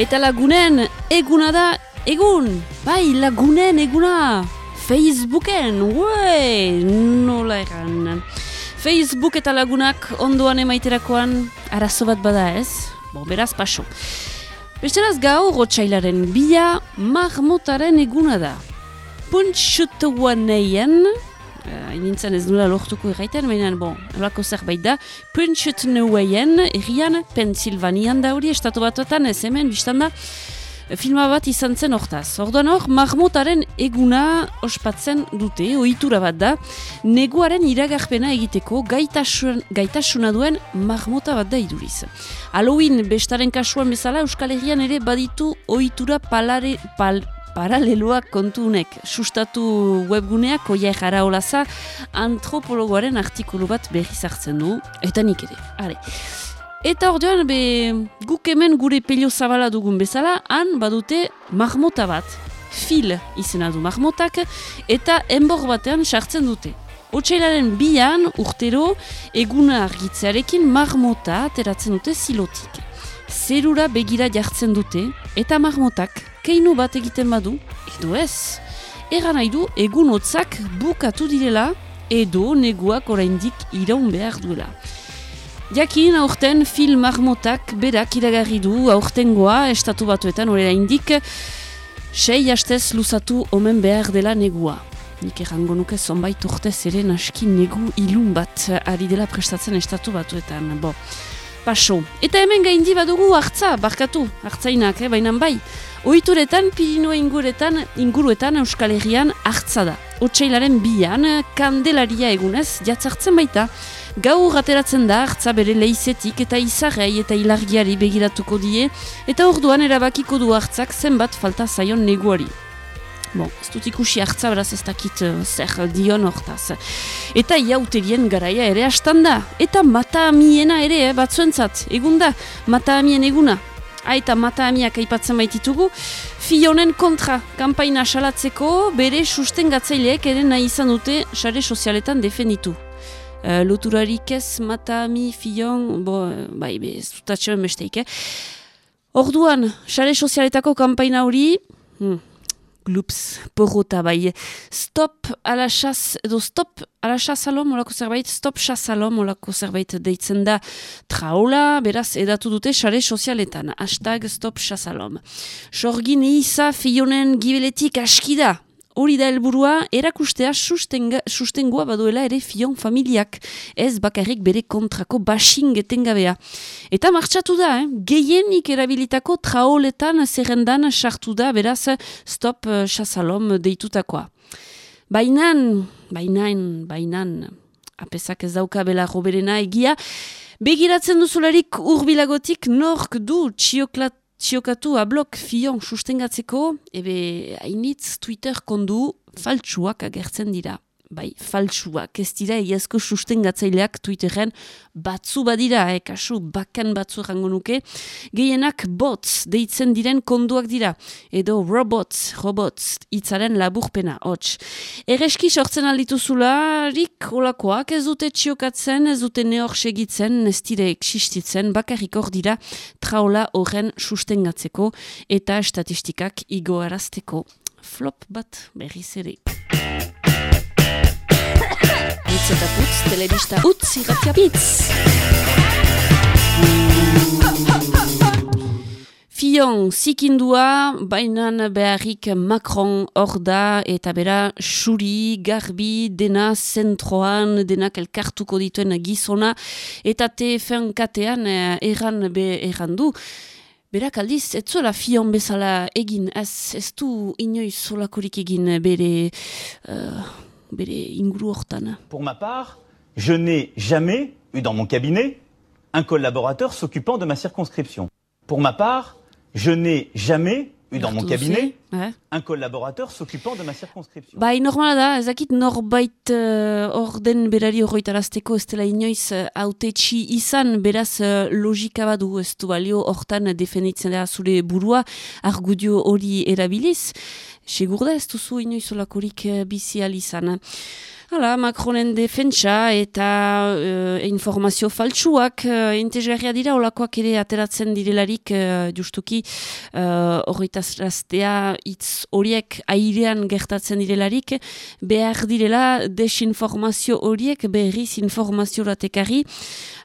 Eta lagunen eguna da egun, bai lagunen eguna Facebooken, ue, nola egan. Facebook eta lagunak ondoan emaiterakoan arazo bat bada ez, bo, beraz paso. Besteraz gau rotxailaren bia marmotaren eguna da. Puntxut guaneien, uh, nintzen ez nula lortuko erraiten, baina, bon, olako zerbait da, puntxut nueien, errian, Pensilvanian da hori, estatu batuetan, ez hemen, biztan da, filma bat izan zen hortaz. Orduan hor, marmotaren eguna ospatzen dute, ohitura bat da, neguaren iragarpena egiteko gaitasun, gaitasuna duen marmota bat da iduriz. Halloween bestaren kasuan bezala, Euskal Herrian ere baditu ohitura palare, pal, paraleloak kontunek sustatu webguneak oia jara olaza antropologoaren artikulu bat berri zartzen du, eta nik ere. Are. Eta orduan, be, guk hemen gure pelio zabala dugun bezala, han badute marmota bat, fil izena du marmotak, eta enbor batean sartzen dute. Otsailaren bian, urtero, eguna argitzearekin marmota ateratzen dute zilotik. Zerura begira jartzen dute, eta marmotak keinu bat egiten badu, edo ez. Egan nahi du, egun hotzak bukatu direla, edo neguak oraindik iraun behar duela. Jakin aurten film marmotak berak iragarri du aurtengoa estatu batuetan horrela indik sei hastez luzatu omen behar dela negua. Nik errango nuke zonbait urtez ere naski negu ilun bat ari dela prestatzen estatu batuetan. Bo, paso. Eta hemen gaindi badugu hartza, barkatu, hartzainak, eh, bainan bai. Oituretan, Pirinoa inguretan, inguruetan Euskal Herrian hartza da. Otsailaren bian, kandelaria egunez, jatzartzen baita. Gaur ateratzen da hartza bere leizetik eta izarrei eta ilargiari begiratuko die, eta orduan erabakiko du hartzak zenbat falta zaion neguari. Bon, ez dut ikusi hartza beraz ez dakit uh, zer dion hortaz. Eta iauterien garaia ere hastan da. Eta mata amiena ere, eh, batzuentzat, egun da, mata amien eguna. Ha, eta mata amiak aipatzen baititugu, Fionen kontra, kampaina salatzeko, bere sustengatzaileek ere nahi izan dute sare sozialetan defenditu. Uh, loturarik ez, mata ami, fion, bo, bai, be, ez dut atxemen besteik, eh? Orduan, sare sozialetako kampaina hori, hmm, glups, porrota bai, stop ala chas, edo stop ala chasalom olako zerbait, stop chasalom olako zerbait deitzen da. Traola, beraz edatu dute sare sozialetan, hashtag stop chasalom. Sorgin eiza fionen gibeletik askida, Hori da helburua erakustea sustenga, sustengua baduela ere fion familiak, ez bakarrik bere kontrako basing etengabea. Eta martxatu da, eh? gehienik erabilitako traoletan zerrendan sartu da, beraz stop uh, chasalom deitutakoa. Bainan, bainan, bainan, apesak ez dauka bela roberena egia, begiratzen duzularik urbilagotik nork du txioklat txiokatu ablok fion sustengatzeko, ebe hainitz Twitter kondu faltsuak agertzen dira bai, faltsuak, ez dira egiazko sustengatzaileak Twitterren batzu badira, eh, kasu bakan batzu rango nuke, gehienak bots deitzen diren konduak dira, edo robots, robots, itzaren laburpena, hots. Ereski sortzen alditu zularik olakoak ez dute txiokatzen, ez dute neor segitzen, ez dire eksistitzen, bakarrik hor dira traola horren sustengatzeko eta estatistikak igoarazteko. Flop bat berriz ere. Eta putz, telebista utz irratia pitz. Fion, zikindua, bainan beharrik Macron hor da, eta bera, xuri, garbi, dena zentroan, denak elkartuko dituen gizona, eta te katean eh, erran be erran du. Berak aldiz, ez zuela fion bezala egin, ez, ez du inoiz solakorik egin bere... Uh, Pour ma part, je n'ai jamais eu dans mon cabinet un collaborateur s'occupant de ma circonscription. Pour ma part, je n'ai jamais eu dans mon cabinet ouais. un collaborateur s'occupant de ma circonscription. Bai, normala da, ezakit norbait uh, orden berari horretarazteko ez dela inoiz uh, autetxi izan, beraz uh, logika badu ez du balio hortan defenditzen da zure burua argudio hori erabiliz. Segur da ez duzu inoiz olakorik uh, bizi izan. Hala, Macronen defentsa eta uh, informazio faltsuak uh, entesgarria dira, olakoak ere ateratzen direlarik uh, justuki horretaz uh, rastea hitz horiek airean gertatzen direlarik, behar direla desinformazio horiek berriz informazio ratekari.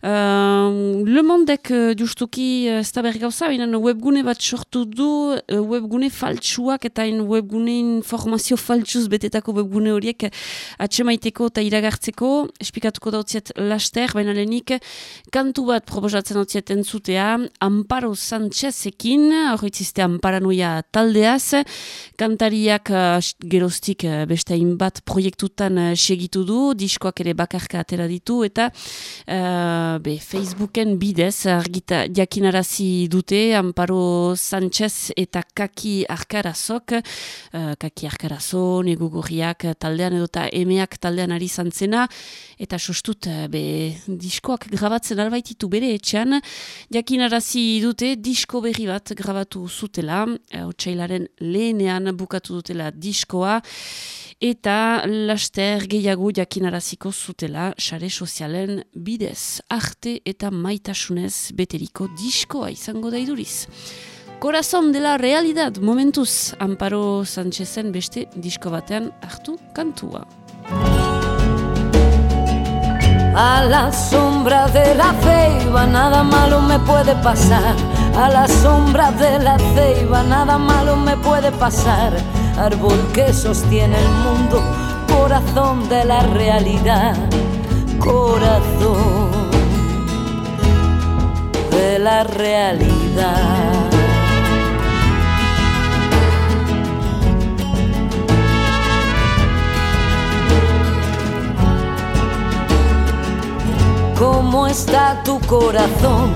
Uh, Le Mondek justuki ez da berri gauza, webgune bat sortu du, webgune faltsuak eta webgune informazio faltsuz betetako webgune horiek atxemaiteko eta iragartzeko, espikatuko dautziet laster, baina lehenik kantu bat proposatzen dautziet entzutea, Amparo Sanchezekin, horretzizte Amparanuia taldeaz, kantariak uh, geroztik uh, beste bat proiektutan uh, segitu du, diskoak ere bakarka atera ditu, eta be, Facebooken bidez argita jakinarazi dute Amparo Sanchez eta Kaki Arkarazok. Uh, Kaki Arkarazo, negugurriak taldean edo eta emeak taldean ari zantzena eta sustut uh, be, diskoak grabatzen albaititu bere etxean jakinarazi dute disko berri bat grabatu zutela uh, otxailaren lehenean bukatu dutela diskoa eta laster gehiago jakinaraziko zutela sare sozialen bidez arte eta maitasunez beteriko diskoa izango da iduriz. Corazón de la realidad, momentuz, Amparo Sánchezen beste disko batean hartu kantua. A la sombra de la ceiba nada malo me puede pasar. A la sombra de la ceiba nada malo me puede pasar. Árbol que sostiene el mundo, corazón de la realidad. Corazón de la realidad. ¿Cómo está tu corazón?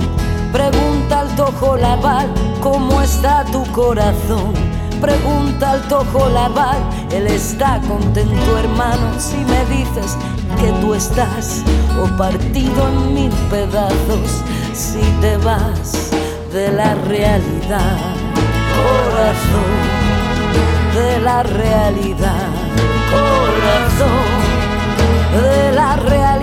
Pregunta al tojo laval, ¿cómo está tu corazón? Pregunta al tojo laval, él está contento hermano si me dices que tú estás o partido en mil pedazos si te vas de la realidad, corazón de la realidad, corazón de la realidad,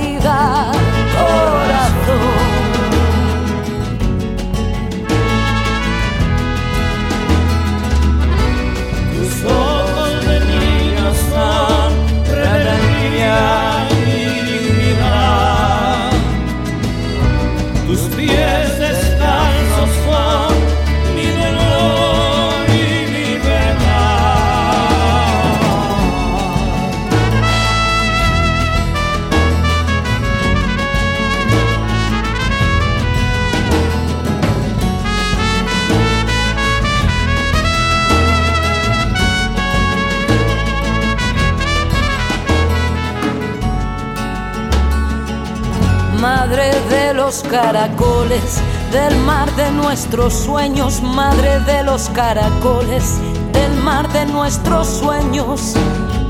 los caracoles, del mar de nuestros sueños, madre de los caracoles, del mar de nuestros sueños,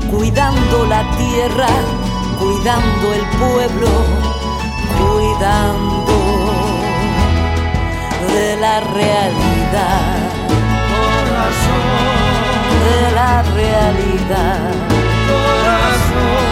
cuidando la tierra, cuidando el pueblo, cuidando de la realidad, corazón de la realidad, corazón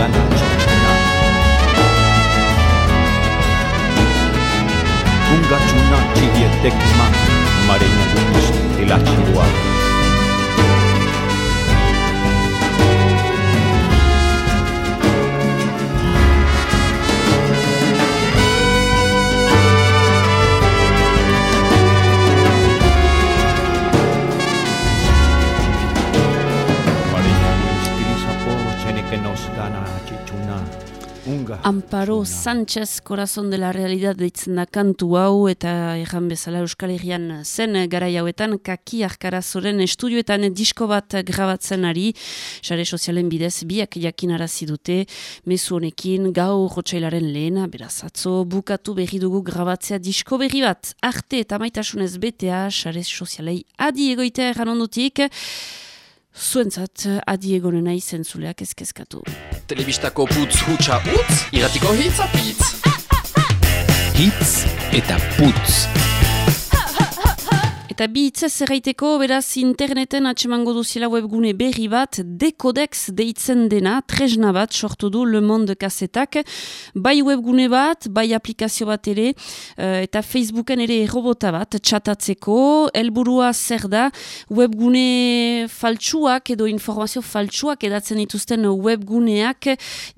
ganas. Unga txuna txidietec ma, maren guniz Amparo Sánchez Corazón de la Realidad deitzen da kantu hau eta erran bezala Euskal Herrian zen garai hauetan kaki arkarazoren estudioetan disko bat grabatzen ari. Sare sozialen bidez biak jakin dute mezu honekin gau rotxailaren lehena berazatzo bukatu berri dugu grabatzea disko berri bat. Arte eta maitasunez betea sare sozialei adi egoitea erran ondutik zuentzat adiegonena izen zuleak ezkezkatu. Telebistako putz hutsa utz, iratiko hitz apitz. Hitz eta putz. Eta bi itzez erraiteko, beraz interneten atsemango duziela webgune berri bat, dekodex deitzen dena, tresna bat, sortu du Le Monde kasetak, bai webgune bat, bai aplikazio bat ere, uh, eta Facebooken ere robota bat, txatatzeko, helburua zer da, webgune faltsuak edo informazio faltsuak edatzen dituzten webguneak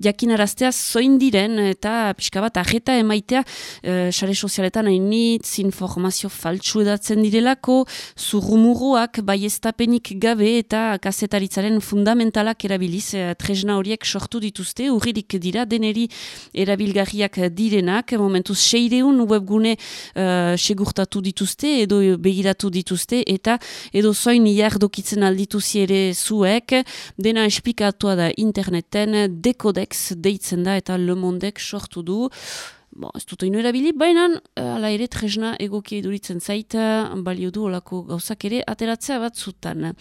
jakinaraztea zoin diren, eta pixka bat arreta emaitea, uh, sare sozialetan hainitz informazio faltsu edatzen direlako, zurrumuruak baiestapenik gabe eta kazetaritzaren fundamentalak erabiliz e, tresna horiek sortu dituzte, urririk dira deneri erabilgarriak direnak, momentuz seireun webgune uh, segurtatu dituzte edo begiratu dituzte eta edo zoin jardokitzen aldituzi ere zuek, dena espikatua da interneten dekodex deitzen da eta Le Mondek sortu du Bo, ez dut ino erabili, baina eh, ala ere tresna egokia iduritzen zaita, balio du olako gauzak ere ateratzea bat zutan.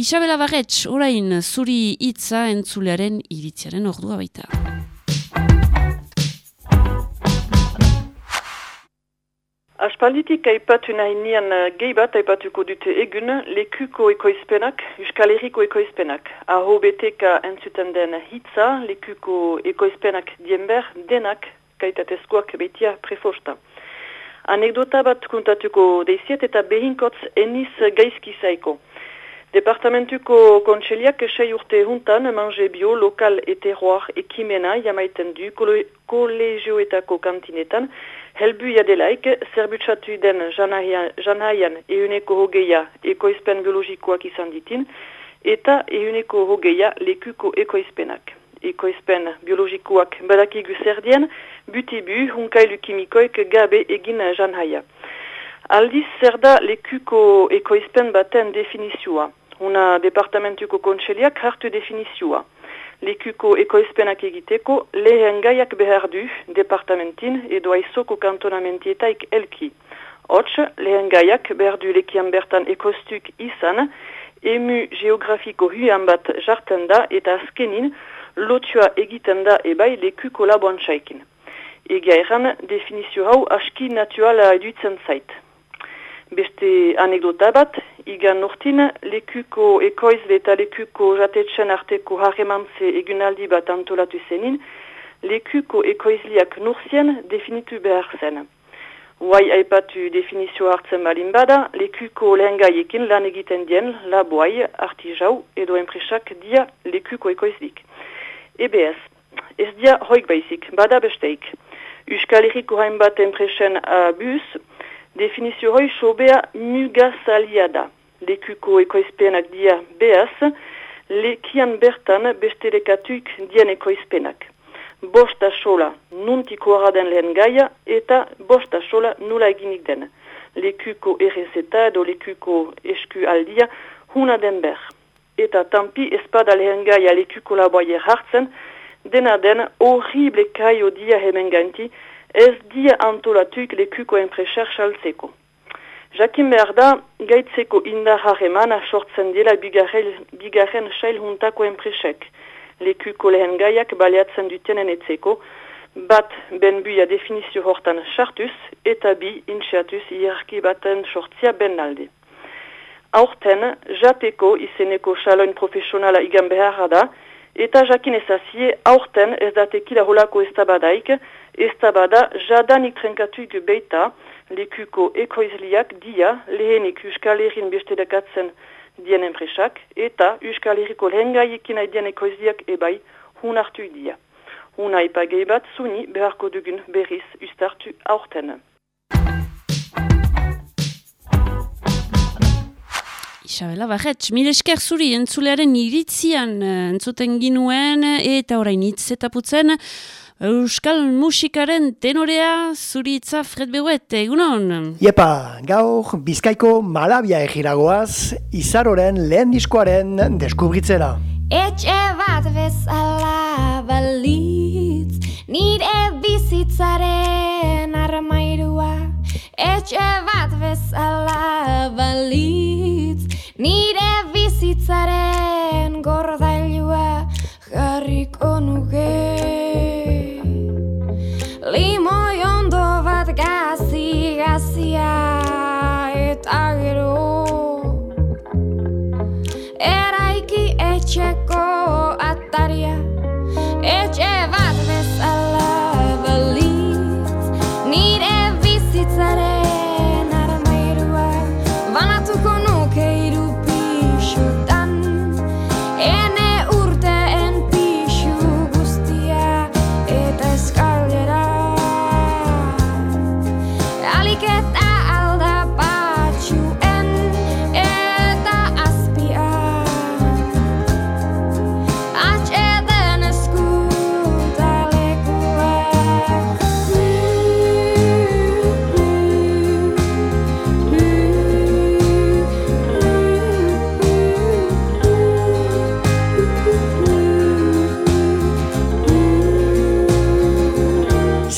Isabela Barretx, orain zuri hitza entzulearen iritziaren ordua baita. Aspalditik aipatu nahi nian eh, gehi bat aipatuko dute egun lekuko ekoizpenak, Euskal Herriko ekoizpenak. Aho beteka entzuten den hitza, lekuko ekoizpenak dienber denak kaitatezkoak betia prefosta. Anekdota bat kuntatuko deiziet eta behinkotz eniz gaizki zaiko. Departamentuko kontseliak esai urte juntan manje bio lokal eteroar ekimena jamaiten du kolegioetako kantinetan helbu jadelaik zerbutsatu den janaian euneko hogeia ekoizpen biologikoak izan ditin eta euneko hogeia lekuko ekoizpenak ekoizpen biologikoak badakigu zerdien, butibu hunkailu kimikoik gabe egin janhaia. Aldiz zer da lekuko ekoizpen baten definizioa? Una departamentuko kontseliak hartu definizioa. Lekuko ekoizpenak egiteko lehen gaiak behar du departamentin edo aizoko kantonamentietak elki. Hots, lehen gaiak behar du lekian bertan ekostuk izan, emu geografiko huan bat jarten da eta azkenin lotua egiten da ebai lekuko laboan Egia erran, definizio hau aski natuala eduitzen zait. Beste anekdota bat, igan nortin, lekuko ekoizle eta lekuko jatetxen arteko harremantze egunaldi bat antolatu zenin, lekuko ekoizliak nursien definitu behar zen. Huai aipatu definizio hartzen balin bada, lekuko lehengaiekin lan egiten dien laboai, artijau edo enpresak dia lekuko ekoizlik. EBS. Ez dia hoik baizik, bada besteik. Euskal Herriko hainbat enpresen abuz, definizio hoi sobea muga salia da. Lekuko ekoizpenak dia BS, lekian bertan beste lekatuik dien ekoizpenak. Bosta sola nuntiko den lehen gaia eta bosta sola nula eginik den. Lekuko errezeta edo lekuko esku aldia huna den ber eta tampi espada lehen gai alekuko laboaie hartzen, dena den horrible kaio dia hemen ganti, ez dia antolatuk lekuko enpreser saltzeko. Jakin behar da, gaitzeko indar harremana sortzen dela bigarren sail juntako enpresek. Lekuko lehen gaiak baliatzen dutenen etzeko, bat benbuia definizio hortan sartuz, eta bi inxeatuz hierarki baten sortzia ben alde. Aurten, jateko izeneko xaloin profesionala igan beharra da, eta jakin ezazie, aurten ez datekila holako ez tabadaik, ez tabada jadanik trenkatuik beita, lekuko ekoizliak dia, lehenik Euskal Herrin beste dakatzen dien enpresak, eta Euskal Herriko lehengaiekina dien ekoizliak ebai, hun hartu dia. Hun haipagei bat zuni beharko dugun berriz ustartu aurten. Isabela Barretz, mire esker zuri entzulearen iritzian eh, entzuten ginuen eta orain hitz eta putzen Euskal musikaren tenorea zuri itza Fred Beguet, egunon? Iepa, gaur Bizkaiko Malabia egiragoaz izaroren lehen diskoaren deskubritzera. Etxe bat bezala balitz, nire bizitzaren armairua etxe bat bezala balitz nire bizitzaren gordailua jarriko nuke. Limon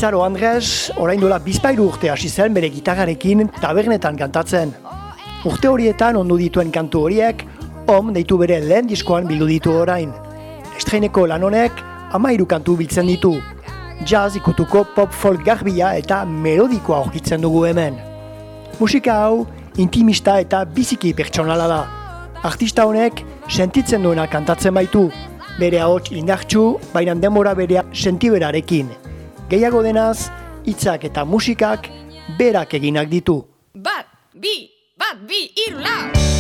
Izaro Andres, orain dola bizpairu urte hasi zen bere gitarrarekin tabernetan kantatzen. Urte horietan ondu dituen kantu horiek, om deitu bere lehen diskoan bildu ditu orain. Estreineko lan honek, amairu kantu biltzen ditu. Jazz ikutuko pop folk garbia eta melodikoa aurkitzen dugu hemen. Musika hau, intimista eta biziki pertsonala da. Artista honek, sentitzen duena kantatzen baitu, bere ahots indartxu, baina denbora berea sentiberarekin. Gehiago denaz, hitzak eta musikak berak eginak ditu. Bat, bi, bat, bi, iru, lau!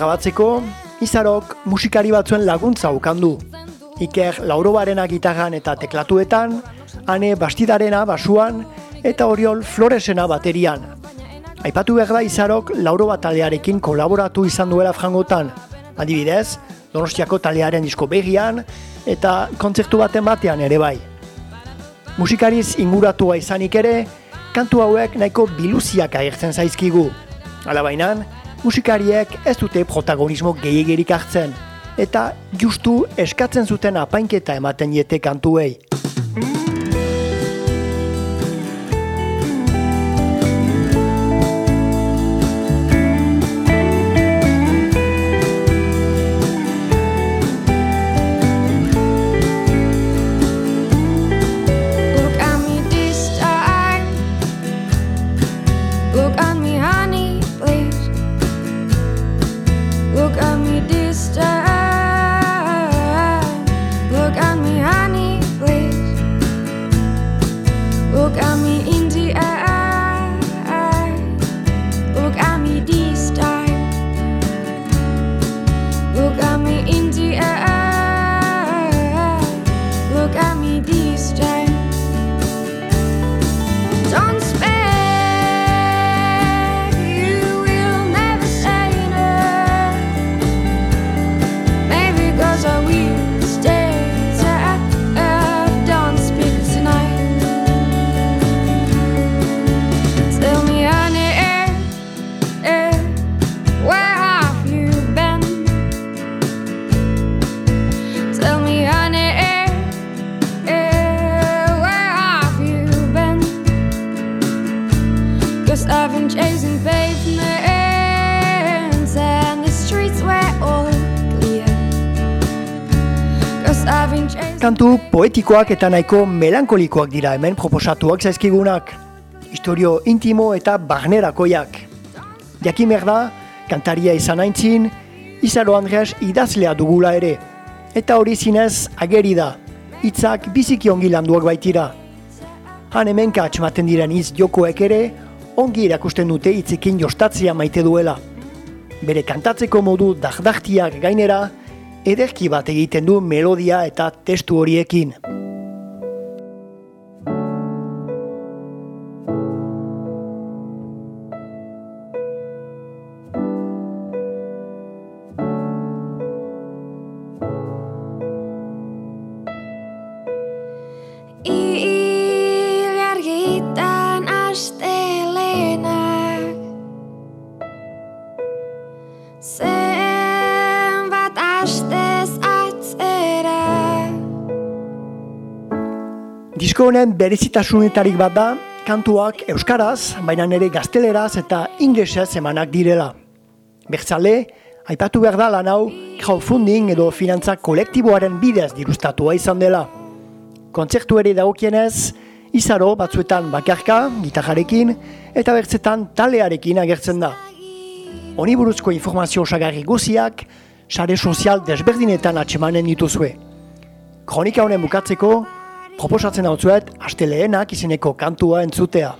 Grabatzeko, Izarok musikari batzuen laguntza ukandu. Iker Laurobaren gitarran eta teklatuetan, Ane Bastidarena basuan eta Oriol Floresena baterian. Aipatu behar da Izarok Lauroba talearekin kolaboratu izan duela frangotan. Adibidez, Donostiako talearen disko begian eta kontzertu baten batean ere bai. Musikariz inguratua izanik ere, kantu hauek nahiko biluziak agertzen zaizkigu. Alabainan, musikariek ez dute protagonismo gehiagerik hartzen, eta justu eskatzen zuten apainketa ematen diete kantuei. Poetikoak eta nahiko melankolikoak dira hemen proposatuak zaizkigunak. Historio intimo eta barnerakoiak. Jakimer da, kantaria izan aintzin, Izaro Andreas idazlea dugula ere. Eta hori zinez ageri da, hitzak biziki ongi landuak baitira. Han hemen katxmaten diren iz jokoek ere, ongi irakusten dute hitzekin jostatzia maite duela. Bere kantatzeko modu dagdaktiak gainera, ederki bat egiten du melodia eta testu horiekin. Honen berezitasunetarik bat da, kantuak euskaraz, baina nire gazteleraz eta inglesez emanak direla. Bertzale, aipatu behar da lan hau crowdfunding edo finantza kolektiboaren bidez dirustatua izan dela. Kontzertu ere dagokienez, izaro batzuetan bakarka, gitarrarekin, eta bertzetan talearekin agertzen da. oniburuzko informazio osagarri guziak, sare sozial desberdinetan atxemanen dituzue. Kronika honen bukatzeko, proposatzen hau zuet, aste lehenak izeneko kantua entzutea.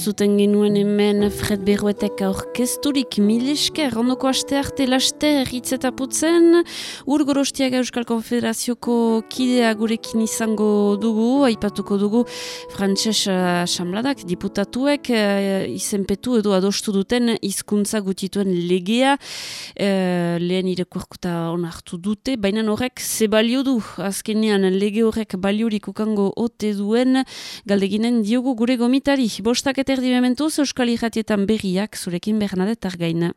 Entzuten genuen hemen Fred Berruetek aurkezturik. Milisker ondoko aste arte laste putzen Urgorostiaga Euskal Konfederazioko kidea gurekin izango dugu, aipatuko dugu Frantses Samladak diputatuek uh, izenpetu edo adostu duten hizkuntza gutituen legea uh, lehen irekorkuta onartu dute, baina horrek ze balio du, azkenean lege horrek baliorik ukango ote duen galdeginen diogu gure gomitari. Bostak erdibementuz Euskal Iratietan berriak zurekin Bernadetar gaina.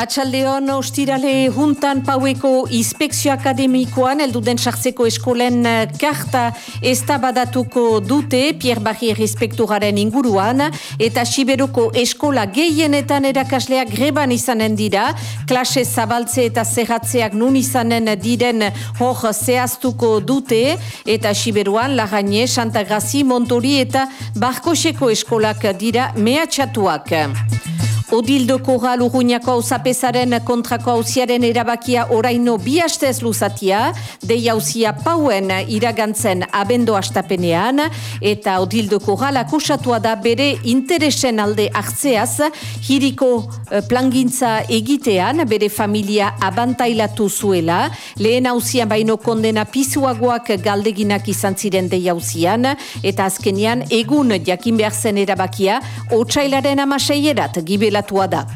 Atxaldeon ostirale juntan paueko inspekzio akademikoan elduden sartzeko eskolen eh, karta ez badatuko dute Pierre Barrier respektoraren inguruan eta Siberoko eskola gehienetan erakasleak greban izanen dira klase zabaltze eta zerratzeak nun izanen diren hor zehaztuko dute eta Siberuan Lagagne, Santa Grazi, Montori eta Barkoseko eskolak dira mehatxatuak. Odildo Korral urruñako hausapesaren kontrako hausiaren erabakia oraino bi hastez luzatia, dei hausia pauen iragantzen abendo astapenean, eta Odildo Korral akusatua da bere interesen alde hartzeaz, hiriko eh, plangintza egitean, bere familia abantailatu zuela, lehen hausian baino kondena pizuagoak galdeginak izan ziren dei hausian, eta azkenian egun jakin behar zen erabakia, otxailaren amaseierat gibela da.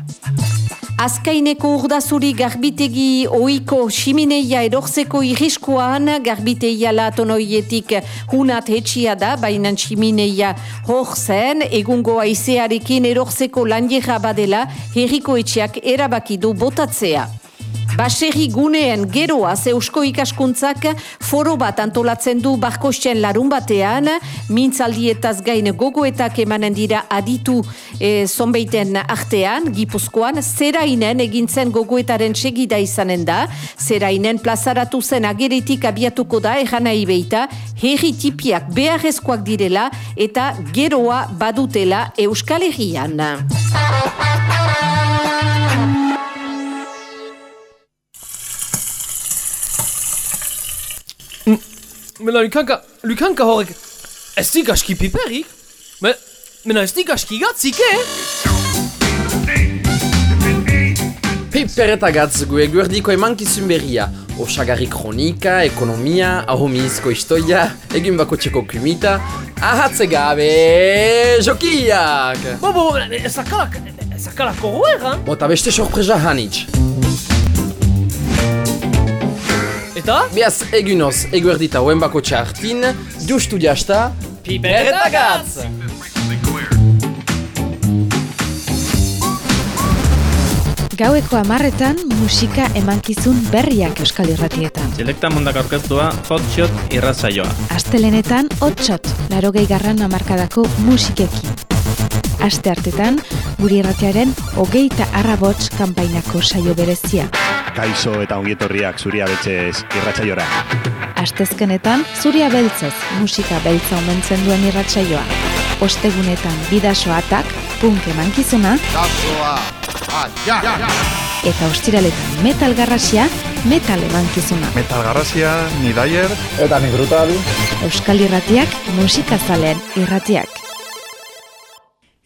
Azkaineko urdazuri garbitegi oiko ximineia erorzeko irriskoan, garbiteia latonoietik hunat hetxia da, baina ximineia hor zen, egungo aizearekin erorzeko lanjera badela, herriko etxeak erabakidu botatzea. Baserri guneen geroa zeusko ikaskuntzak foro bat antolatzen du barkosten larun batean, mintzaldietaz gain gogoetak emanen dira aditu e, zonbeiten artean, gipuzkoan, zerainen egintzen gogoetaren segida izanen da, zerainen plazaratu zen ageritik abiatuko da erana ibeita, herri tipiak beharrezkoak direla eta geroa badutela Euskal Herrian. Mena Lukanka, Lukanka horrek, ez dik aski piperik? Me, mena ez dik aski gatzik, eh? Piper eta gatz gu eguerdiko emankizun berria. Osagarri kronika, ekonomia, ahomizko istoia, egin bako txeko kumita, ahatze gabe, jokiak! Bo, bo, ezakalak, ezakalak horrela, Bota beste sorpresa hanitz. Eta? Beaz egunoz, eguerdita hoen bako txartin, justu jasta, Piper eta gatz! Gaueko amarretan musika emankizun berriak euskal irratietan. Selekta mundak aurkeztua hotshot irratzaioa. Astelenetan hotshot, laro garran amarkadako musikekin. Aste hartetan, guri irratiaren hogeita arrabots kanpainako saio berezia. Kaixo eta ongietorriak zuria betxez irratsaiora. Astezkenetan, zuria beltzez musika beltza omentzen duen irratsaioa. Ostegunetan bidasoatak, punk emankizuna, eta ostiraletan metal garrasia, metal emankizuna. Metal garrasia, ni daier. Eta ni brutal. Euskal irratiak, musikazaleen irratiak.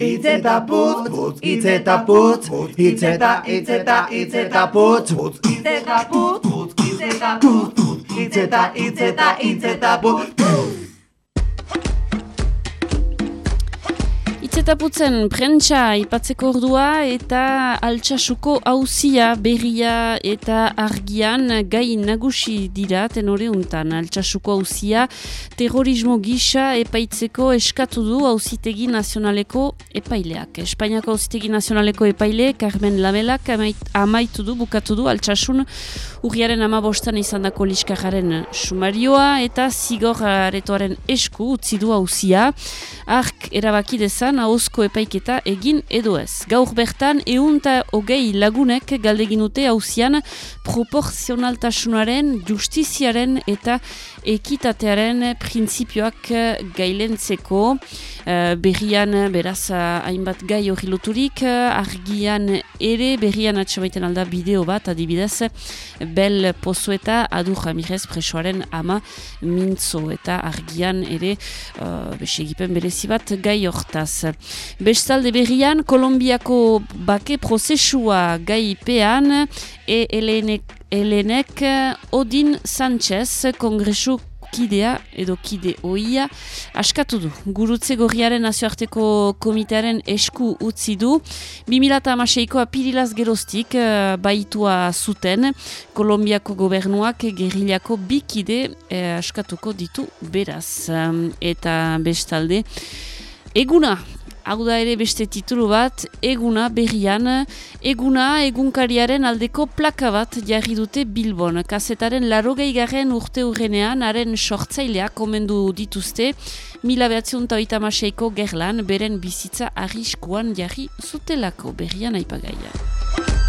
Itz eta putz, putz, itz eta putz, itz eta, itz eta, itz eta putz, itz eta putz, itz eta putz, itz eta, itz eta, itz eta putz. Itzetaputzen prentsa ipatzeko ordua eta altsasuko hauzia berria eta argian gai nagusi dira tenore untan. Altsasuko hauzia terrorismo gisa epaitzeko eskatu du hauzitegi nazionaleko epaileak. Espainiako hauzitegi nazionaleko epaile Carmen Lamelak amait, amaitu du, bukatu du altsasun urriaren amabostan izan dako liskarraren sumarioa eta zigor aretoaren esku utzi du hauzia. Ark erabaki dezan ahozko epaiketa egin edo ez. Gaur bertan, eunta hogei lagunek galdegin dute hauzian proporzionaltasunaren, justiziaren eta ekitatearen printzipioak gailentzeko. Uh, berrian, beraz, uh, hainbat gai hori loturik, argian ere, berrian atxamaiten alda bideo bat, adibidez, bel pozo eta adur Ramirez presoaren ama mintzo eta argian ere, uh, besegipen berezi bat gai hortaz. Bestalde berrian, Kolombiako bake prozesua gai pean, e Elenek, Elenek Odin Sanchez, kongresu kidea edo kide oia askatu du. Gurutze gorriaren nazioarteko komitearen esku utzi du. 2008ko apirilaz geroztik uh, baitua zuten Kolombiako gobernuak gerrilako bikide uh, askatuko ditu beraz. Eta bestalde eguna hau da ere beste titulu bat, eguna berrian, eguna egunkariaren aldeko plaka bat jarri dute Bilbon. Kazetaren larogei garen urte urrenean, haren sortzaileak komendu dituzte, mila behatzion maseiko gerlan, beren bizitza arriskuan jarri zutelako berrian aipagaia.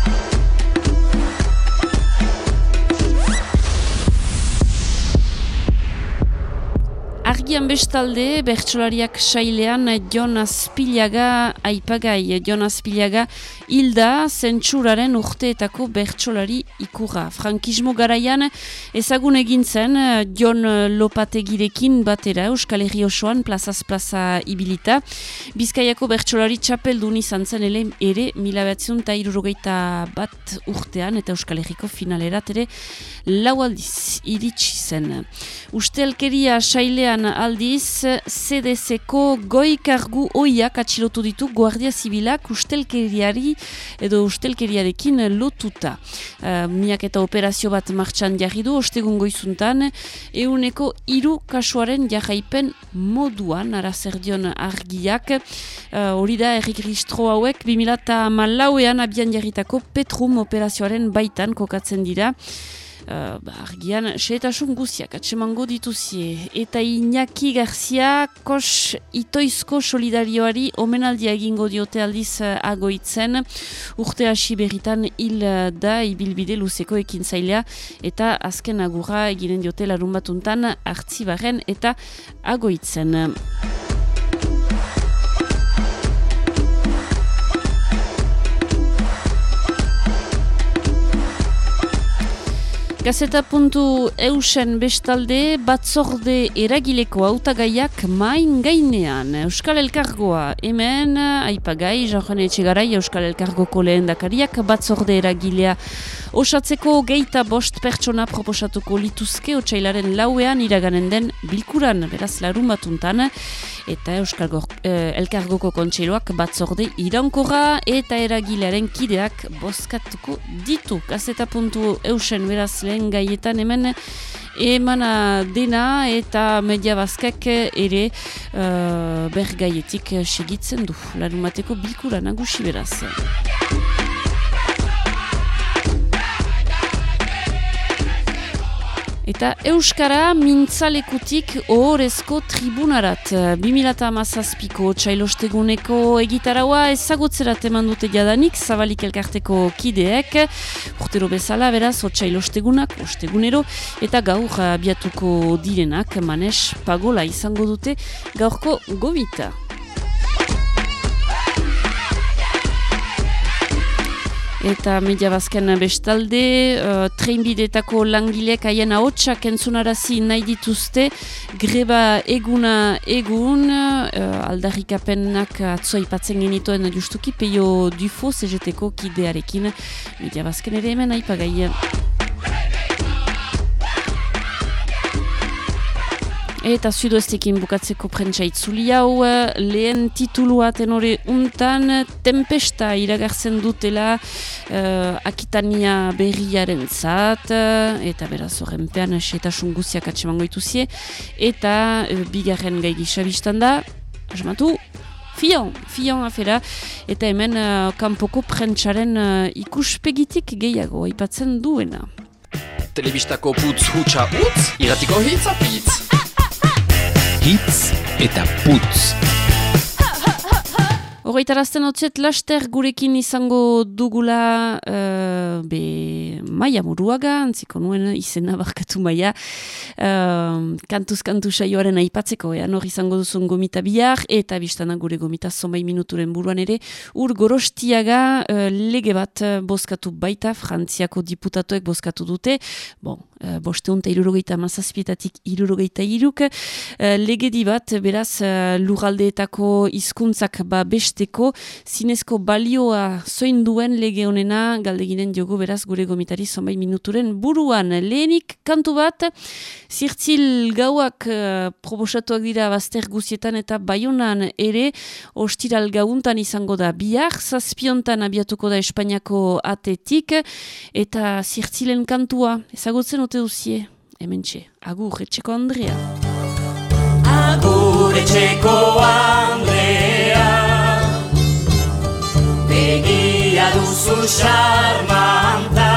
Argian bestalde, bertsolariak sailean Jon Azpilaga aipagai. Jon Azpilaga hilda zentsuraren urteetako bertsolari ikurra. Frankismo garaian ezagun egin zen Jon Lopategirekin batera Euskal Herri osoan plazaz plaza ibilita. Bizkaiako bertsolari txapeldun izan zen ele, ere mila behatziun eta irurogeita bat urtean eta Euskal Herriko finalerat ere lau aldiz iritsi zen. Ustelkeria sailean Bizkaian aldiz, CDC-ko goi kargu oiak atxilotu ditu Guardia Zibilak ustelkeriari edo ustelkeriarekin lotuta. Uh, miak eta operazio bat martxan jarri du, ostegun goizuntan, euneko hiru kasuaren jarraipen moduan, ara zer dion argiak, hori uh, da errik ristro hauek, 2008an abian jarritako Petrum operazioaren baitan kokatzen dira, Uh, argian, seetasun guziak, atsemango dituzie. Eta Iñaki Garzia, kos itoizko solidarioari omenaldia egingo diote aldiz uh, agoitzen. Urte hasi berritan hil uh, da, ibilbide luzeko ekin. Eta azken agurra eginen diote larun batuntan, hartzibaren eta agoitzen. Gazeta puntu eusen bestalde batzorde eragileko autagaiak main gainean. Euskal Elkargoa hemen, aipagai, Jean-René Etxegarai, Euskal Elkargoko lehen dakariak batzorde eragilea osatzeko geita bost pertsona proposatuko lituzke otxailaren lauean iraganen den bilkuran, beraz larun batuntan, eta Euskal eh, Elkargoko kontseiloak batzorde iraunkorra eta eragilearen kideak bozkatuko ditu. Gazeta puntu eusen beraz lehen gaietan hemen emana dena eta media bazkak ere uh, bergaietik segitzen du. Larumateko bilkura nagusi beraz. Eta Euskara mintzalekutik ohorezko tribunarat. 2008ko txailosteguneko egitaraua ezagutzerat eman dute jadanik zabalik elkarteko kideek. Urtero bezala beraz, otxailostegunak, ostegunero, eta gaur abiatuko direnak manes pagola izango dute gaurko gobita. Eta media bazken bestalde, uh, treinbidetako langilek haien ahotsak entzunarazi nahi dituzte, greba eguna egun, uh, aldarrikapenak atzoa ipatzen genituen justuki, peio dufo, CGT-ko kidearekin, media bazken ere hemen aipagai. Eta sudoestekin bukatzeko prentsa itzuli hau, lehen titulua tenore untan, tempesta iragartzen dutela uh, Akitania berriaren zat, eta beraz horren pean setasun guziak atsemango ituzie, eta uh, bigarren gai gisabistan da, asmatu, Fion, fion afera, eta hemen uh, kanpoko prentsaren uh, ikuspegitik gehiago aipatzen duena. Telebistako putz hutsa utz, iratiko hitz apitz hitz eta putz. Horreitarazten hotzet, laster gurekin izango dugula uh, be maia muruaga, antziko nuen izena barkatu maia, uh, kantuz kantu saioaren aipatzeko, ean hor izango duzun gomita bihar, eta biztana gure gomita zomai minuturen buruan ere, ur gorostiaga uh, lege bat bozkatu baita, frantziako diputatuek bozkatu dute, bon, uh, boste honta irurogeita mazazpietatik irurogeita iruk, uh, legedi bat, beraz, uh, lurraldeetako hizkuntzak ba beste ikusteko zinezko balioa zoin duen lege honena galdeginen diogo beraz gure gomitari zonbait minuturen buruan. Lehenik kantu bat, zirtzil gauak uh, proposatuak dira bazter guzietan eta baionan ere ostiral gauntan izango da. Bihar, zazpiontan abiatuko da Espainiako atetik eta zirtzilen kantua, ezagutzen ote duzie, hemen txe, agur, etxeko Andrea. Agur, etxeko Andrea Begia duzu charmanta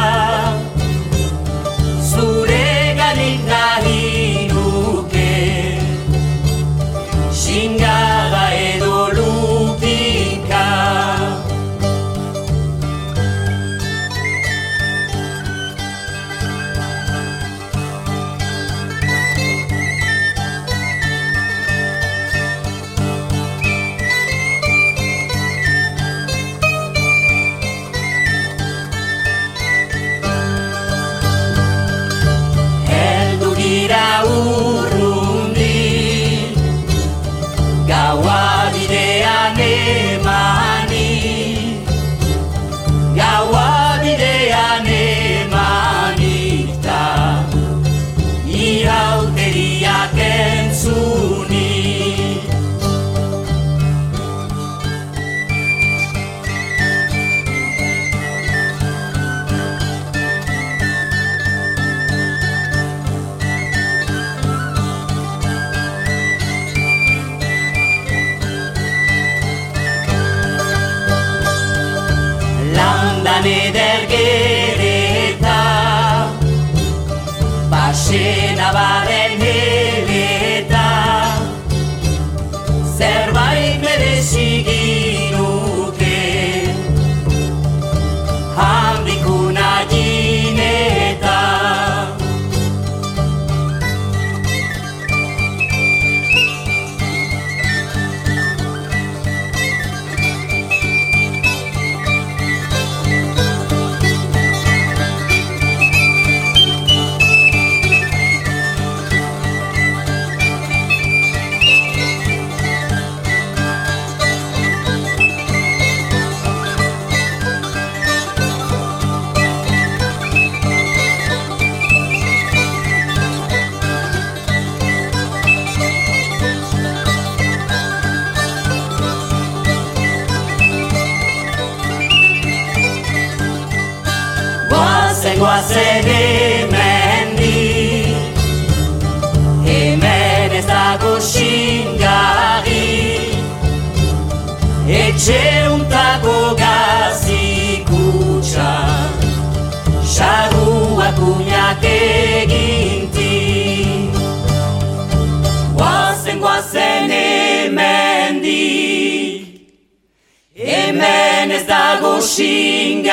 Hemen ez dago xingarrik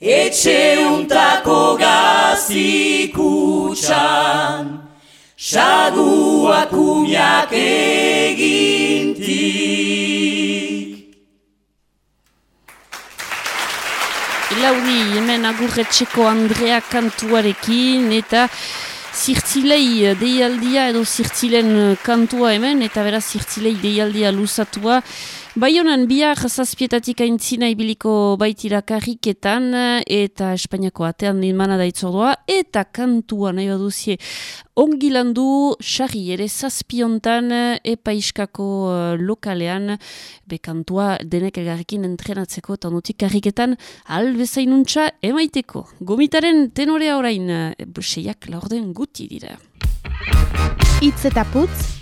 Etxe untako gazikutxan Saguak umiak egintik Lauri, hemen agurretxeko Andrea kantuarekin eta zirtzilei deialdia edo zirtzilen kantua hemen eta beraz zirtzilei deialdia luzatua. Baionan bihar zazpietatik aintzina ibiliko baitira karriketan eta Espainiako atean dimana daitzordua eta kantua nahi baduzie ongi landu sarri ere zazpiontan epaiskako uh, lokalean be kantua denek elgarrekin entrenatzeko eta notik karriketan albezainuntza emaiteko. Gomitaren tenorea orain seiak laurden guti dira. Itz eta putz,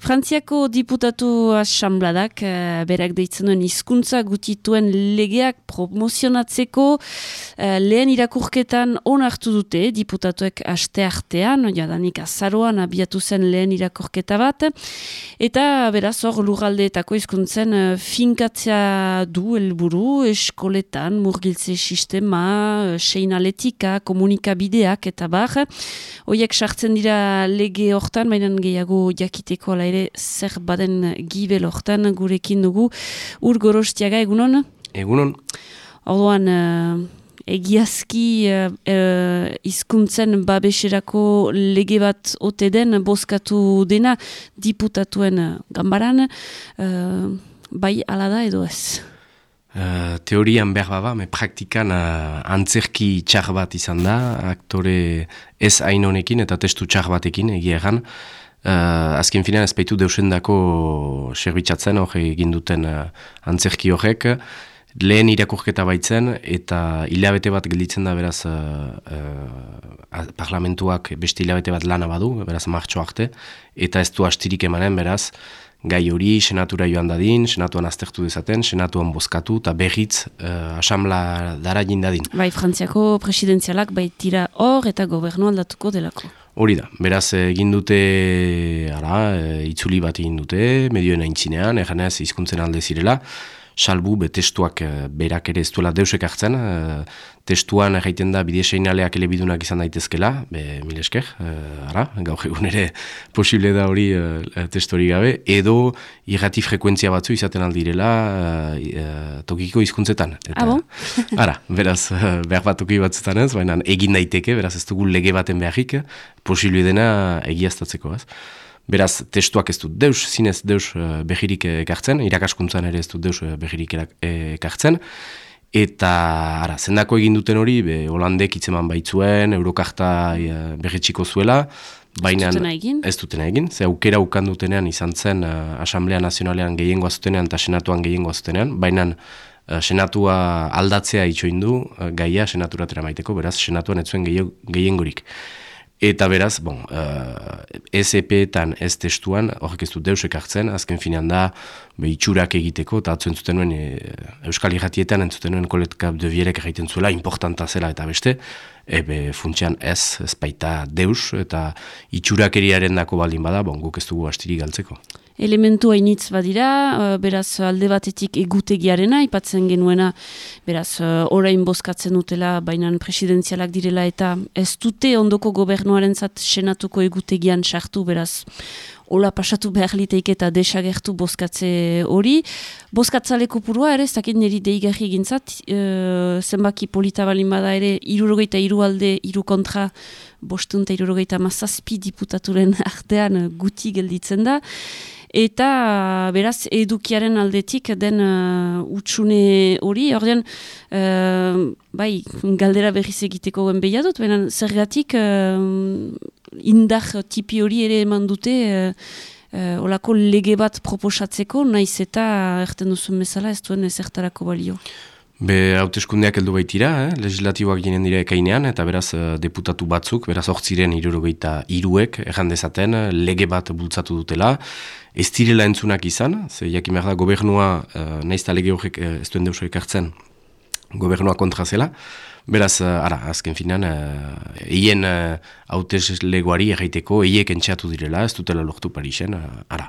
Frantziako diputatu asambladak uh, berak deitzen duen hizkuntza gutituen legeak promozionatzeko uh, lehen irakurketan onartu dute diputatuek aste artean, jadanik azaroan abiatu zen lehen irakurketa bat, eta beraz hor lurraldeetako hizkuntzen uh, finkatzea du helburu eskoletan, murgiltze sistema, seinaletika, komunikabideak eta bar, hoiek sartzen dira lege hortan, baina gehiago jakiteko ala ere zer baden gibel hortan gurekin dugu. Ur gorostiaga egunon? Egunon. Orduan, uh, egiazki uh, uh, izkuntzen babeserako lege bat ote den, bozkatu dena diputatuen gambaran, uh, bai alada edo ez? Uh, teorian behar baba, me praktikan uh, antzerki txar bat izan da, aktore ez hain honekin eta testu txar batekin egia egan. Uh, azken finean ez baitu deusendako serbitzatzen hor egin duten uh, antzerki horrek, lehen irakurketa baitzen eta hilabete bat gelditzen da beraz uh, uh, parlamentuak beste hilabete bat lana badu, beraz martxo arte, eta ez du astirik emanen beraz, gai hori senatura joan dadin, senatuan aztertu dezaten, senatuan bozkatu eta berriz uh, asamla dara jindadin. Bai, Frantziako presidenzialak baitira hor eta gobernu aldatuko delako. Hori da, beraz egin dute ara, itzuli bat egin dute, medioen aintzinean, eganez hizkuntzen alde zirela, salbu be testuak berak ere ez duela deusek hartzen, testuan egiten da bide seinaleak elebidunak izan daitezkela, be mil esker, ara, gaur egun ere posible da hori testu hori gabe, edo irrati frekuentzia batzu izaten aldirela tokiko hizkuntzetan. Ah, bon? ara, beraz, behar bat toki batzutan ez, baina egin daiteke, beraz ez dugu lege baten beharrik, posible dena egiaztatzeko, ez? Beraz, testuak ez dut deus, zinez deus uh, behirik ekartzen, irakaskuntzan ere ez dut deus behirik ekartzen. Eta, ara, zendako egin duten hori, be, Holandek itzeman baitzuen, Eurokarta berretxiko zuela, baina ez dutena egin, ze aukera ukan dutenean izan zen uh, Asamblea Nazionalean gehiengoa zutenean eta Senatuan gehiengoa zutenean, baina uh, Senatua aldatzea itxoin du, uh, gaia Senaturatera maiteko, beraz, Senatuan ez zuen gehiengorik. Eta beraz, bon, uh, ez epeetan ez testuan, horrek ez du deus ekartzen, azken finean da, itxurak egiteko, eta atzuen zuten nuen, e, Euskal Irratietan entzuten nuen koletkap de bierek egiten zuela, importanta zela eta beste, ebe funtsian ez, ez baita deus, eta itxurak dako baldin bada, bon, guk ez dugu astiri galtzeko elementu hainitz badira, uh, beraz alde batetik egutegiarena, ipatzen genuena, beraz uh, orain bozkatzen dutela, bainan presidenzialak direla eta ez dute ondoko gobernuaren zat senatuko egutegian sartu, beraz hola pasatu behar liteik eta desagertu bozkatze hori. Bozkatzaleko purua ere, ez dakit niri deigarri egintzat, uh, zenbaki polita balin bada ere, irurogeita iru alde, iru kontra, bostunta irurogeita mazazpi diputaturen artean guti gelditzen da eta beraz edukiaren aldetik den uh, utxune hori, ordean uh, bai, galdera berriz egiteko behia dut, baina zergatik uh, indar tipi hori ere eman dute uh, uh, olako lege bat proposatzeko, naiz eta erten duzun bezala ez duen ezertarako balio. Be hauteskundeak heldu baitira, eh? legislatiboak ginen dira ekainean, eta beraz uh, deputatu batzuk, beraz hortziren irurogeita iruek, erran dezaten, lege bat bultzatu dutela, ez direla entzunak izan, ze jakin da gobernua, uh, nahiz lege horrek uh, ez duen deusek hartzen, gobernua kontra zela, beraz, uh, ara, azken finan, eien hautes legoari erraiteko, eiek entxeatu direla, ez dutela lortu Parisen, ara.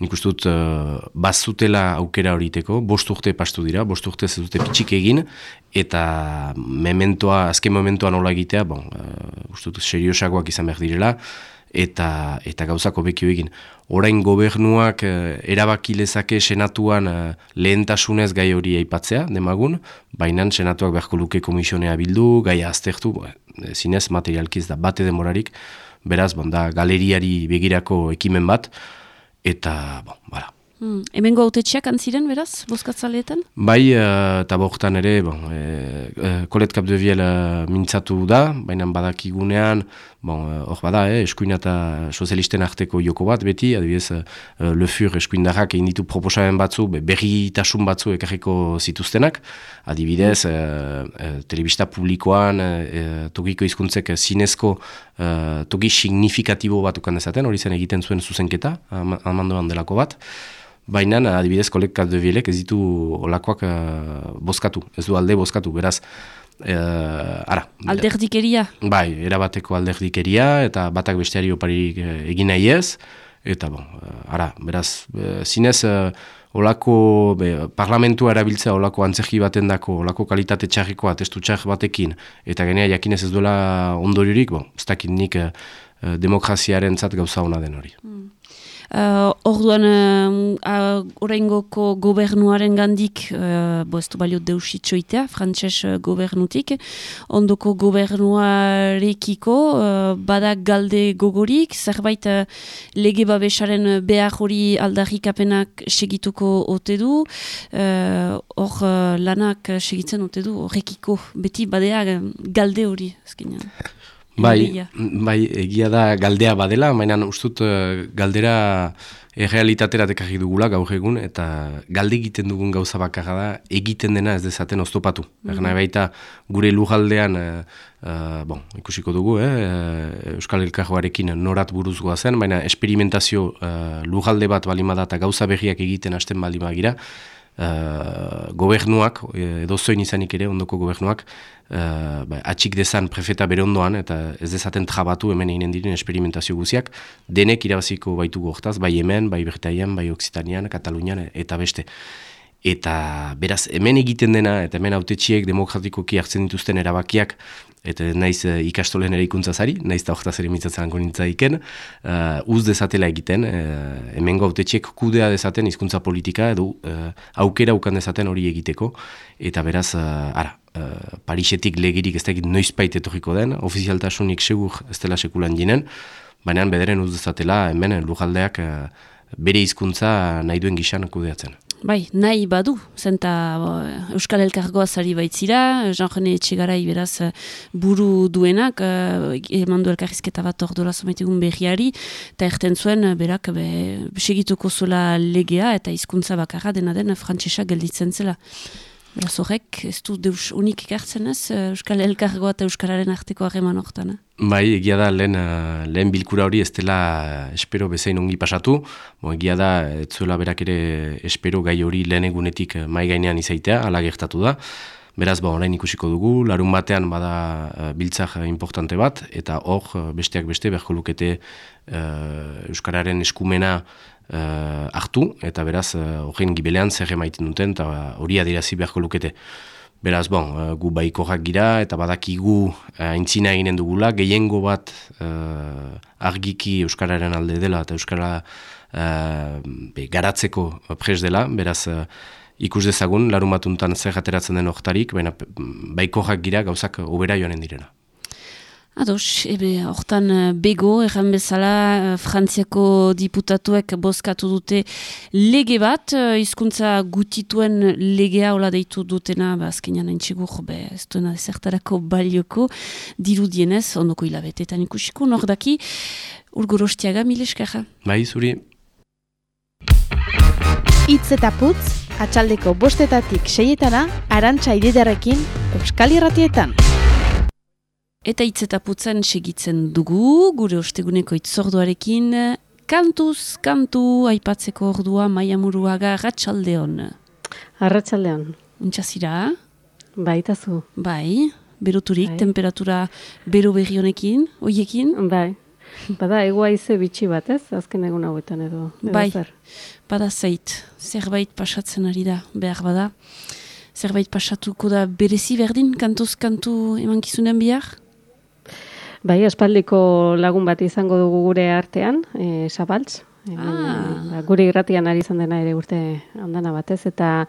Nik uste dut, uh, bazutela aukera horiteko, bost urte pastu dira, bost urte ez dute pitxik egin, eta mementoa, azken momentoa nola egitea, bon, uh, uste dut, seriosagoak izan behar direla, eta, eta gauzako bekio egin. Orain gobernuak uh, erabaki lezake senatuan uh, lehentasunez gai hori aipatzea, demagun, baina senatuak beharko luke komisionea bildu, gaia aztertu, zinez materialkiz da bate demorarik, beraz, bon, da galeriari begirako ekimen bat, eta, bon, bala. Hmm. Hemen gautetxeak antziren, beraz, boskatzaleetan? Bai, uh, eta bortan ere, bon, e, e, kolet kap de viel uh, mintzatu da, baina badakigunean, bon, hor bada, eh, eskuina eta sozialisten arteko joko bat, beti, adibidez, uh, Le Fur eskuindarrak egin ditu proposamen batzu, berri tasun batzu ekarriko zituztenak, adibidez, uh, uh, telebista publikoan, uh, togiko izkuntzek zinezko uh, togi signifikatibo bat ukan dezaten, hori zen egiten zuen zuzenketa, amandoan delako bat, Baina, adibidez, kolek de bielek ez ditu olakoak uh, bozkatu, ez du alde bozkatu, beraz, uh, ara. Alderdikeria? Bai, erabateko alderdikeria, eta batak besteari oparik uh, egin nahi ez, eta bon, ara, beraz, zinez, uh, olako, be, parlamentua erabiltzea olako antzerki baten dako, olako kalitate txarrikoa, testu txarr batekin, eta genea jakinez ez duela ondoriurik, bon, ez dakit nik uh, demokraziaren zat gauza hona den hori. Mm. Uh, orduan, uh, oraingoko gobernuaren gandik, uh, bo ez du balio deusitxoitea, frantses gobernutik, ondoko gobernuarekiko, uh, badak galde gogorik, zerbait uh, lege babesaren behar hori aldarrikapenak segituko ote du, hor uh, lanak segitzen ote du, horrekiko, beti badea galde hori, ezkenean. Bai, bai, egia da galdea badela, baina ustut uh, galdera errealitatera dekarri dugula gaur egun, eta galde egiten dugun gauza bakarra da, egiten dena ez dezaten oztopatu. Mm -hmm. baita gure lujaldean, uh, uh, bon, ikusiko dugu, eh, Euskal Elkarroarekin norat buruzgoa zen, baina esperimentazio uh, lujalde bat balimada eta gauza berriak egiten hasten balimagira, uh, gobernuak, edo zoin izanik ere, ondoko gobernuak, uh, ba, atxik dezan prefeta bere ondoan, eta ez dezaten trabatu hemen eginen diren esperimentazio guziak, denek irabaziko baitu gortaz, bai hemen, bai Bertaian, bai Oksitanian, Katalunian, eta beste. Eta beraz, hemen egiten dena, eta hemen autetxiek demokratikoki hartzen dituzten erabakiak, eta naiz uh, ikastolen ere ikuntza zari, naiz eta horretaz ere mitzatzen nintza iken, uh, uz dezatela egiten, uh, hemen autetxiek kudea dezaten hizkuntza politika, edo uh, aukera ukan dezaten hori egiteko, eta beraz, uh, ara, uh, Parisetik legirik ez da egit noiz etorriko den, ofizialtasunik segur ez dela sekulan jinen, baina bederen uz dezatela hemen lujaldeak uh, bere hizkuntza nahi duen gixan kudeatzen. Bai, nahi badu, zenta Euskal Elkargoa zari baitzira, Jean-René Etxegarai beraz buru duenak, uh, eman du elkarrizketa bat ordola zometegun berriari, eta erten zuen, berak, be, segituko zula legea eta hizkuntza bakarra dena den frantsesa gelditzen zela. Beraz horrek, ez du deus unik ekartzen ez, eh, Euskal Elkargoa eta Euskararen arteko harreman hortan. Eh? Bai, egia da lehen, uh, lehen bilkura hori ez dela espero bezain ongi pasatu. Bo, egia da, ez zuela berak ere espero gai hori lehen egunetik mai gainean izaitea, ala gertatu da. Beraz, ba, orain ikusiko dugu, larun batean bada biltzak importante bat, eta hor, besteak beste, berko lukete uh, Euskararen eskumena hartu, eta beraz, uh, horrein gibelean zer emaiten duten, eta hori adirazi beharko lukete. Beraz, bon, uh, gu baikorrak gira, eta badakigu uh, intzina eginen dugula, gehiengo bat uh, argiki Euskararen alde dela, eta Euskara uh, be, garatzeko pres dela, beraz, uh, ikus dezagun, larun batuntan zer ateratzen den oktarik, baina baikorrak gira gauzak obera joanen direna. Ados, ebe, hortan eh, bego, erran bezala, eh, frantziako diputatuek bozkatu dute lege bat, eh, hizkuntza gutituen legea hola deitu dutena, ba, azkenean entxigur, be, ez duena zertarako balioko, dirudienez, ondoko hilabetetan ikusiko, nordaki, urgorostiaga, mileskarra. Bai, zuri. Itz eta putz, atxaldeko bostetatik seietana, arantxa ididarekin, Euskal Irratietan. Eta hitz eta putzen segitzen dugu, gure osteguneko itzorduarekin, kantuz, kantu, aipatzeko ordua, maia muruaga, ratxaldeon. Arratxaldeon. Untxazira? Bai, tazu. Bai, beroturik, bai. temperatura bero berri honekin, oiekin? Bai. Bada, egua ize bitxi bat, ez? Azken egun hauetan edo. edo bai, zer. bada zeit, zerbait pasatzen ari da, behar bada. Zerbait pasatuko da berezi berdin, kantuz kantu emankizunen bihar? Bai, espaldiko lagun bat izango dugu gure artean, e, Sabaltz. E, ah. gure irratian ari izan dena ere urte ondana batez, eta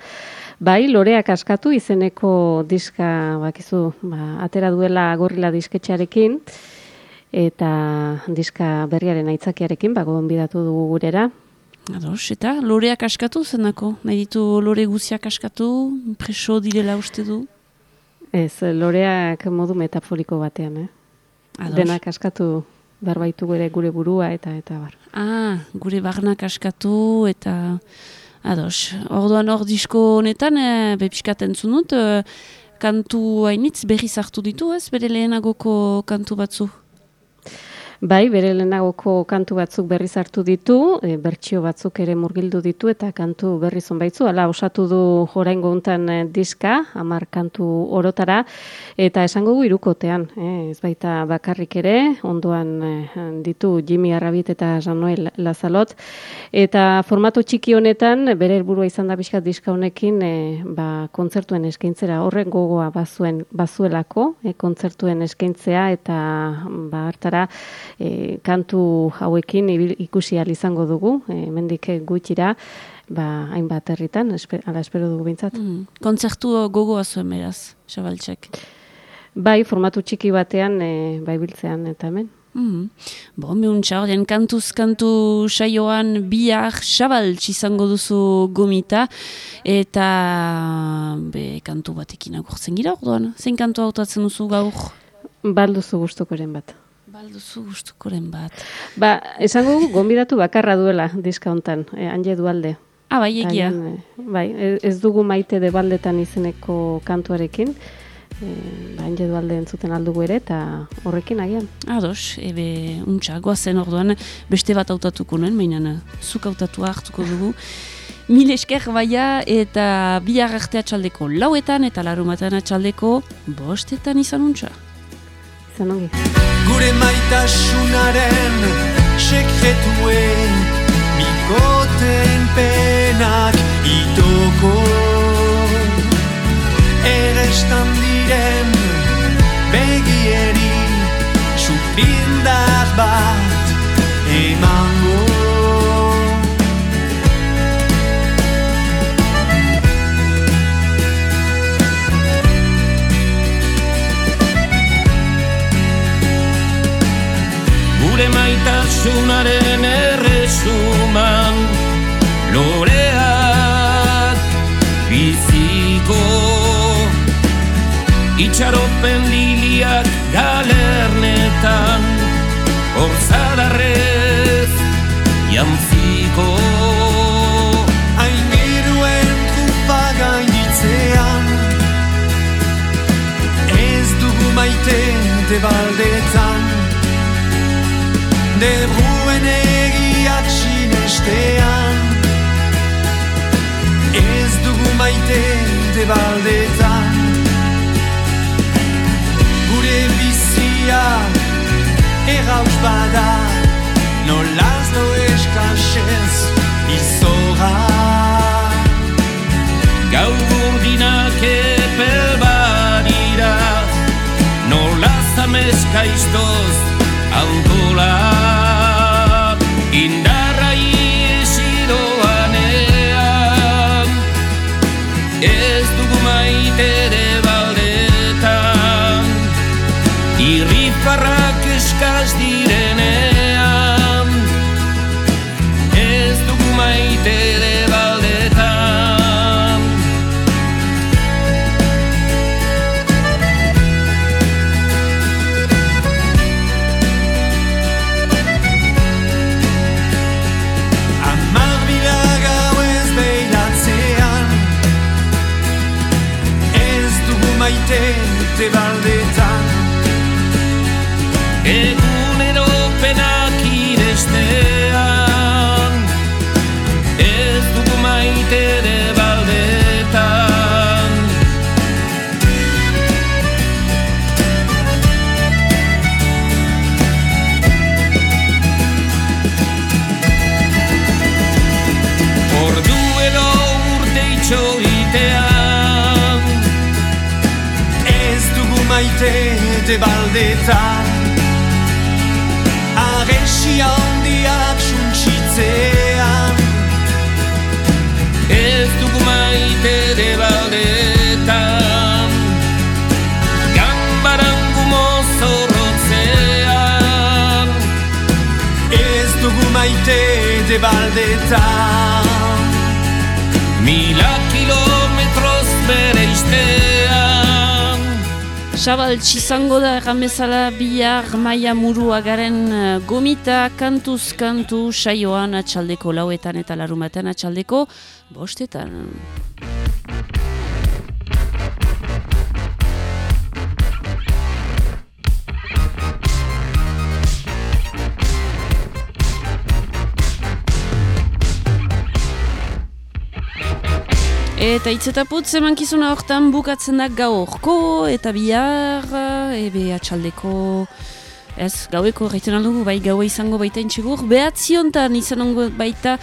bai, loreak askatu izeneko diska, bakizu, ba, atera duela gorrila disketxarekin, eta diska berriaren aitzakiarekin, bago bidatu dugu gurera. Ados, eta loreak askatu zenako? Nahi ditu lore guziak askatu, preso direla uste du? Ez, loreak modu metaforiko batean, eh? Ados. Denak askatu barbaitu gure gure burua eta eta bar. Ah, gure barnak askatu eta ados. Orduan hor disko honetan, e, bepiskaten zunut, e, kantu hainitz berri zartu ditu ez, bere lehenagoko kantu batzu? Bai, bere lehenagoko kantu batzuk berri hartu ditu, e, bertsio batzuk ere murgildu ditu eta kantu berri zonbaitzu. Hala, osatu du jorain gontan e, diska, amar kantu orotara, eta esango gu irukotean. E, ez baita bakarrik ere, ondoan e, ditu Jimmy Arrabit eta Jean-Noel Lazalot. Eta formatu txiki honetan, bere helburua izan da bizkat diska honekin, e, ba, kontzertuen eskaintzera horren gogoa bazuen, bazuelako, e, kontzertuen eskaintzea eta ba, hartara, e, kantu hauekin ikusi izango dugu, e, mendik gutxira, ba, hainbat herritan, esper, ala espero dugu bintzat. Mm. Kontzertu gogoa zuen beraz, Xabaltxek? Bai, formatu txiki batean, e, bai biltzean eta hemen. Mm. Bo, meuntza, kantuz kantu saioan bihar xabaltx izango duzu gomita, eta be, kantu batekin agurtzen gira orduan. Zein kantu hautatzen duzu gaur? Balduzu gustukoren bat. Balduzu gustukoren bat. Ba, esango gonbidatu bakarra duela diska hontan, eh, anje dualde. Ah, bai, egia. Eh, bai, ez dugu maite de baldetan izeneko kantuarekin, eh, ba, anje dualde entzuten aldugu ere, eta horrekin agian. Ados, ebe, untxa, goazen orduan, beste bat autatuko nuen, mainan, zuk autatua hartuko dugu. Mil esker baia eta bihar arte atxaldeko lauetan eta larumatan atxaldeko bostetan izan untxa. Izan. Gure maitasunaren sekretuen Bikoten penak itoko Erestan diren begieri Sufrindar bat gure maitasunaren erresuman. Loreak biziko itxaropen liliak galernetan orzadarrez jantziko. Ainiruen trupa gainitzean ez dugu maite debalde bruen egiak sinestean. Ez dugu maite de baldetan Gure bizia errauz bada Nolaz lo eskaxez izora Gau urdinak epel badira Nola zamezka iztoz alkola de baldetan Aresi handiak suntsitzean. Ez dugu maite de baldetan. Gambaran gumo zorrotzean Ez dugu maite de baldetan. Mila Xabaltz izango da erran bihar maia murua garen eh, gomita kantuz kantu saioan atxaldeko lauetan eta larumaten atxaldeko bostetan. Eta itzetaputz emankizuna hortan bukatzen da gaurko eta bihar, ebe atxaldeko, ez, gaueko erraiten aldugu, bai gaua izango baita intxegur, behatziontan izan ongo baita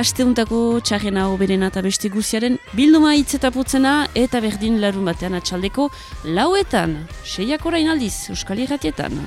asteuntako txarrena oberena eta beste guziaren bilduma itzetaputzena eta berdin larun batean atxaldeko lauetan, seiak orain aldiz, Euskal Irratietan.